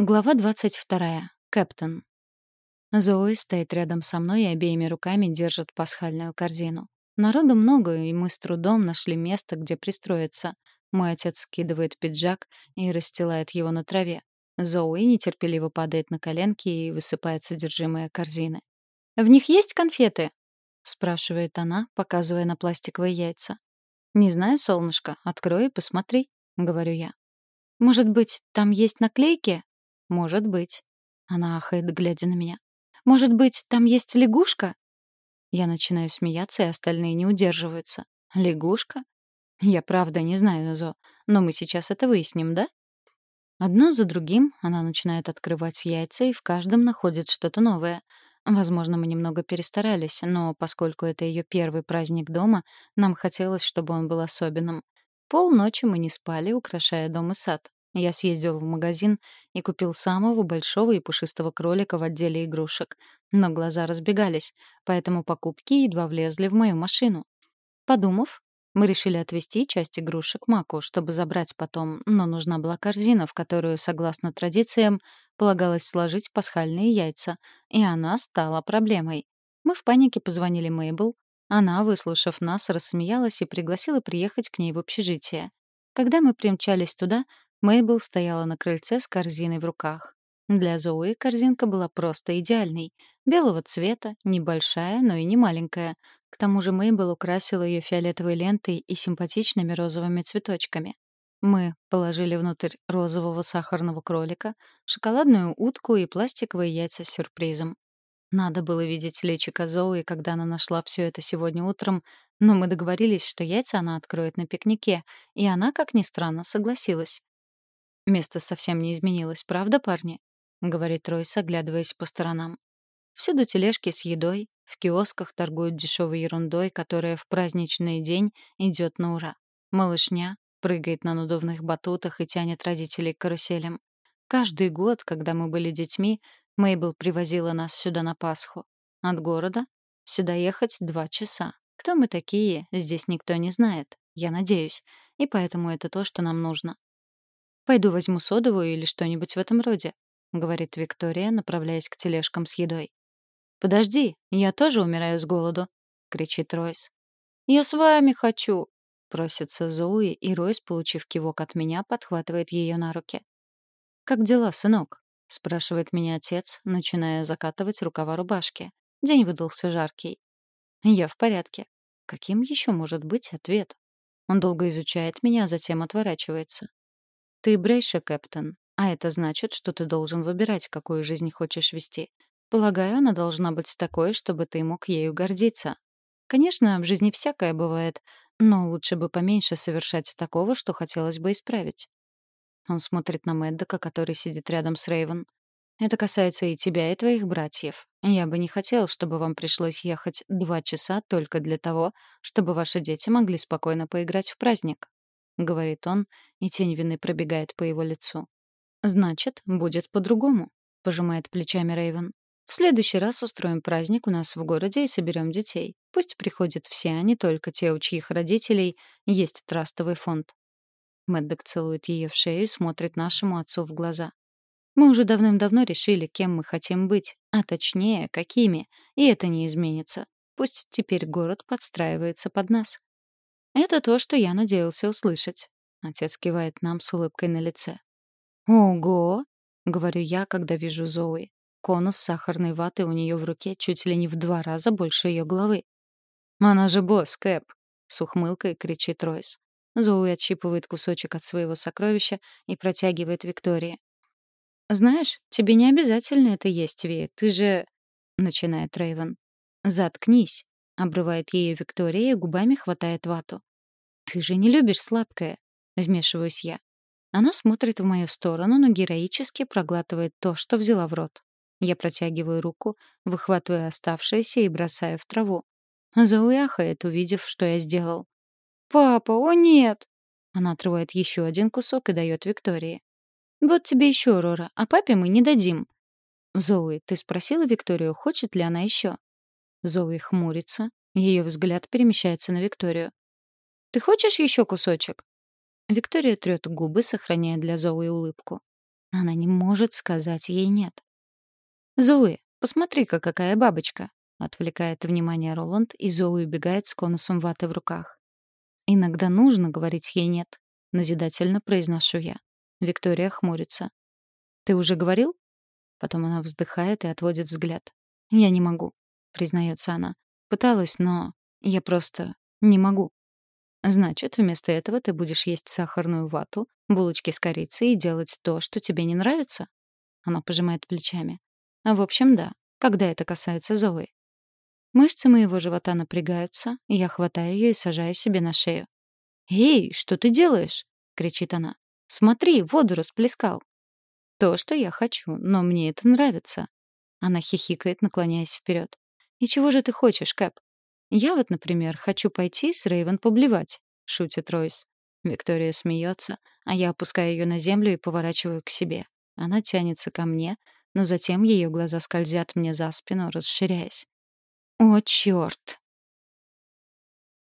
Глава 22. Кэптон. Зои стоит рядом со мной и обеими руками держит пасхальную корзину. Народу много, и мы с трудом нашли место, где пристроиться. Мой отец скидывает пиджак и расстилает его на траве. Зои нетерпеливо падает на коленки и высыпает содержимое корзины. «В них есть конфеты?» — спрашивает она, показывая на пластиковые яйца. «Не знаю, солнышко, открой и посмотри», — говорю я. «Может быть, там есть наклейки?» «Может быть». Она ахает, глядя на меня. «Может быть, там есть лягушка?» Я начинаю смеяться, и остальные не удерживаются. «Лягушка?» Я правда не знаю, Зо, но мы сейчас это выясним, да? Одно за другим она начинает открывать яйца, и в каждом находит что-то новое. Возможно, мы немного перестарались, но поскольку это ее первый праздник дома, нам хотелось, чтобы он был особенным. Полночи мы не спали, украшая дом и сад. Я съездил в магазин и купил самого большого и пушистого кролика в отделе игрушек. Но глаза разбегались, поэтому покупки едва влезли в мою машину. Подумав, мы решили отвезти часть игрушек Маку, чтобы забрать потом, но нужна была корзина, в которую, согласно традициям, полагалось сложить пасхальные яйца, и она стала проблемой. Мы в панике позвонили Мейбл. Она, выслушав нас, рассмеялась и пригласила приехать к ней в общежитие. Когда мы примчались туда, Мейбл стояла на крыльце с корзиной в руках. Для Зои корзинка была просто идеальной. Белого цвета, небольшая, но и не маленькая. К тому же Мейбл украсила ее фиолетовой лентой и симпатичными розовыми цветочками. Мы положили внутрь розового сахарного кролика, шоколадную утку и пластиковые яйца с сюрпризом. Надо было видеть личико Зои, когда она нашла все это сегодня утром, но мы договорились, что яйца она откроет на пикнике, и она, как ни странно, согласилась. Место совсем не изменилось, правда, парни? говорит Ройс, оглядываясь по сторонам. Всюду тележки с едой, в киосках торгуют дешевой ерундой, которая в праздничный день идет на ура. Малышня прыгает на надувных батутах и тянет родителей к каруселям. Каждый год, когда мы были детьми, Мейбл привозила нас сюда на Пасху. От города сюда ехать два часа. Кто мы такие, здесь никто не знает, я надеюсь. И поэтому это то, что нам нужно. «Пойду возьму содовую или что-нибудь в этом роде», — говорит Виктория, направляясь к тележкам с едой. «Подожди, я тоже умираю с голоду», — кричит Ройс. «Я с вами хочу», — просится Зои, и Ройс, получив кивок от меня, подхватывает ее на руки. «Как дела, сынок?» — спрашивает меня отец, начиная закатывать рукава рубашки. День выдался жаркий. «Я в порядке». Каким еще может быть ответ? Он долго изучает меня, а затем отворачивается. Ты Брейша, Кэптон, а это значит, что ты должен выбирать, какую жизнь хочешь вести. Полагаю, она должна быть такой, чтобы ты мог ею гордиться. Конечно, в жизни всякое бывает, но лучше бы поменьше совершать такого, что хотелось бы исправить. Он смотрит на Мэддока, который сидит рядом с Рейвен. Это касается и тебя, и твоих братьев. Я бы не хотел, чтобы вам пришлось ехать два часа только для того, чтобы ваши дети могли спокойно поиграть в праздник. — говорит он, и тень вины пробегает по его лицу. «Значит, будет по-другому», — пожимает плечами Рейвен. «В следующий раз устроим праздник у нас в городе и соберем детей. Пусть приходят все, а не только те, у чьих родителей есть трастовый фонд». Мэддок целует ее в шею и смотрит нашему отцу в глаза. «Мы уже давным-давно решили, кем мы хотим быть, а точнее, какими, и это не изменится. Пусть теперь город подстраивается под нас». «Это то, что я надеялся услышать», — отец кивает нам с улыбкой на лице. «Ого!» — говорю я, когда вижу Зои. Конус сахарной ваты у нее в руке чуть ли не в два раза больше ее головы. «Она же босс, Кэп!» — с ухмылкой кричит Ройс. Зоуи отщипывает кусочек от своего сокровища и протягивает Виктории. «Знаешь, тебе не обязательно это есть, Ви. Ты же...» — начинает Рейвен. «Заткнись!» — обрывает ее Виктория и губами хватает вату. «Ты же не любишь сладкое», — вмешиваюсь я. Она смотрит в мою сторону, но героически проглатывает то, что взяла в рот. Я протягиваю руку, выхватываю оставшееся и бросаю в траву. Зоуи ахает, увидев, что я сделал. «Папа, о нет!» Она отрывает еще один кусок и дает Виктории. «Вот тебе еще, Рора, а папе мы не дадим». «Зоуи, ты спросила Викторию, хочет ли она еще?» Зоуи хмурится. Ее взгляд перемещается на Викторию. Ты хочешь еще кусочек?» Виктория трёт губы, сохраняя для Зоуи улыбку. Она не может сказать ей «нет». «Зои, посмотри-ка, какая бабочка!» Отвлекает внимание Роланд, и Зои убегает с конусом ваты в руках. «Иногда нужно говорить ей «нет», — назидательно произношу я. Виктория хмурится. «Ты уже говорил?» Потом она вздыхает и отводит взгляд. «Я не могу», — признается она. «Пыталась, но я просто не могу». «Значит, вместо этого ты будешь есть сахарную вату, булочки с корицей и делать то, что тебе не нравится?» Она пожимает плечами. «В общем, да, когда это касается Зои». Мышцы моего живота напрягаются, я хватаю ее и сажаю себе на шею. «Эй, что ты делаешь?» — кричит она. «Смотри, воду расплескал». «То, что я хочу, но мне это нравится». Она хихикает, наклоняясь вперед. «И чего же ты хочешь, Кэп?» «Я вот, например, хочу пойти с Рейвен поблевать», — шутит Ройс. Виктория смеется, а я опускаю ее на землю и поворачиваю к себе. Она тянется ко мне, но затем ее глаза скользят мне за спину, расширяясь. «О, чёрт!»